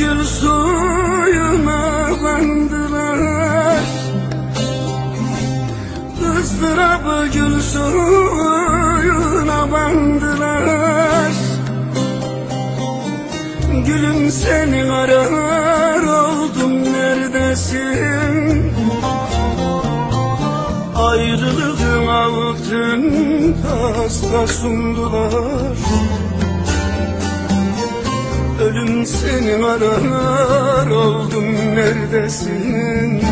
gül suyuna bandılar Kızdırabı gül suyuna bandılar. Gülüm seni arar oldum neredesin? Ayrılığın altın tasla sundular. Ölüm seni arar oldum neredesin?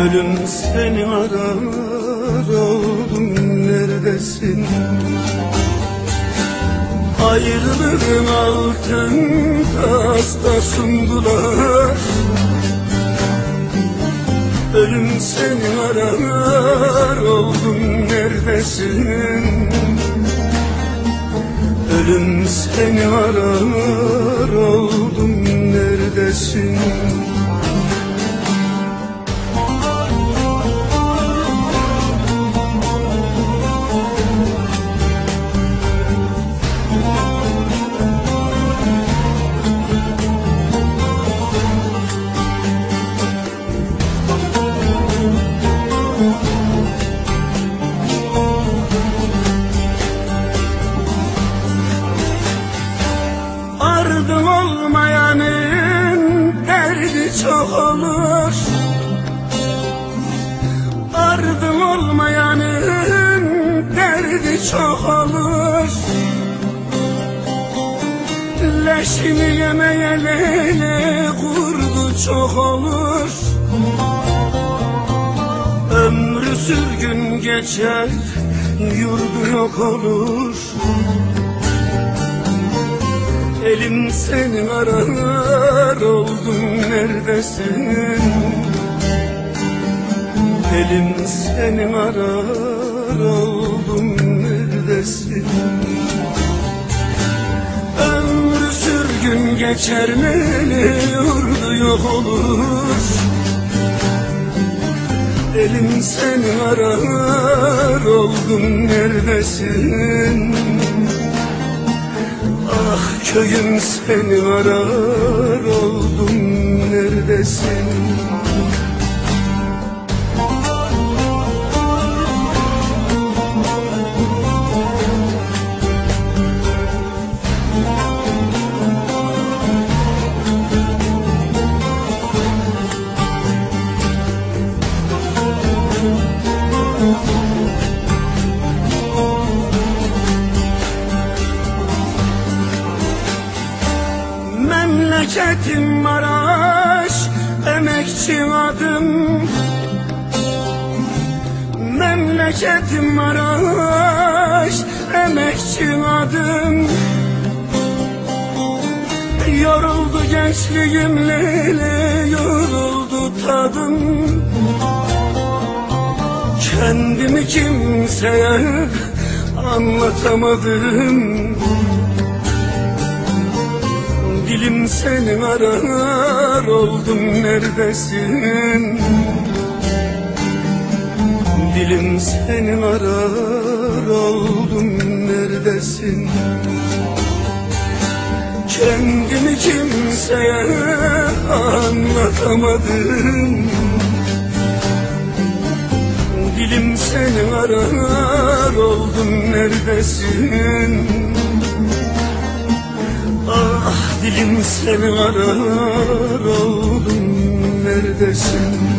Ölüm seni arar oldum neredesin? Ayrılığın altın tasta sundular. Ölüm seni arar oldum neredesin Ölüm seni arar oldum neredesin Ardım olmayanın derdi çok olur. Ardım olmayanın derdi çok olur. Leşini yemeyeli kurdu çok olur. Ömrü sürgün geçer yurdu yok olur Elim senin arar oldum neredesin? Elim senin arar oldum neredesin? Ömrü sürgün geçer meli yurdu yok olur? Elim seni arar oldum neredesin köyüm seni arar oldum neredesin Memleketim Maraş Emekçi adım. Memleketim Maraş Emekçi adım. Yoruldu gençliğim Leyli Yoruldu tadım. Kendimi kimseye anlatamadım Dilim senin arar oldum neredesin? Dilim senin arar oldum neredesin? Kendimi kimseye anlatamadım. Dilim senin arar oldum neredesin Ah dilim seni arar oldum neredesin